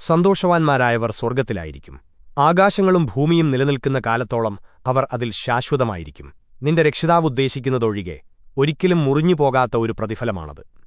സന്തോഷവാൻമാരായവർ സ്വർഗത്തിലായിരിക്കും. ആകാശങ്ങളും ഭൂമിയും നിലനിൽക്കുന്ന കാലത്തോളം അവർ അതിൽ ശാശ്വതമായിരിക്കും. നിന്റെ രക്ഷിതാവുദ്ദേശിക്കുന്നതൊഴികെ ഒരിക്കലും മുറിഞ്ഞുപോകാത്ത ഒരു പ്രതിഫലമാണത്.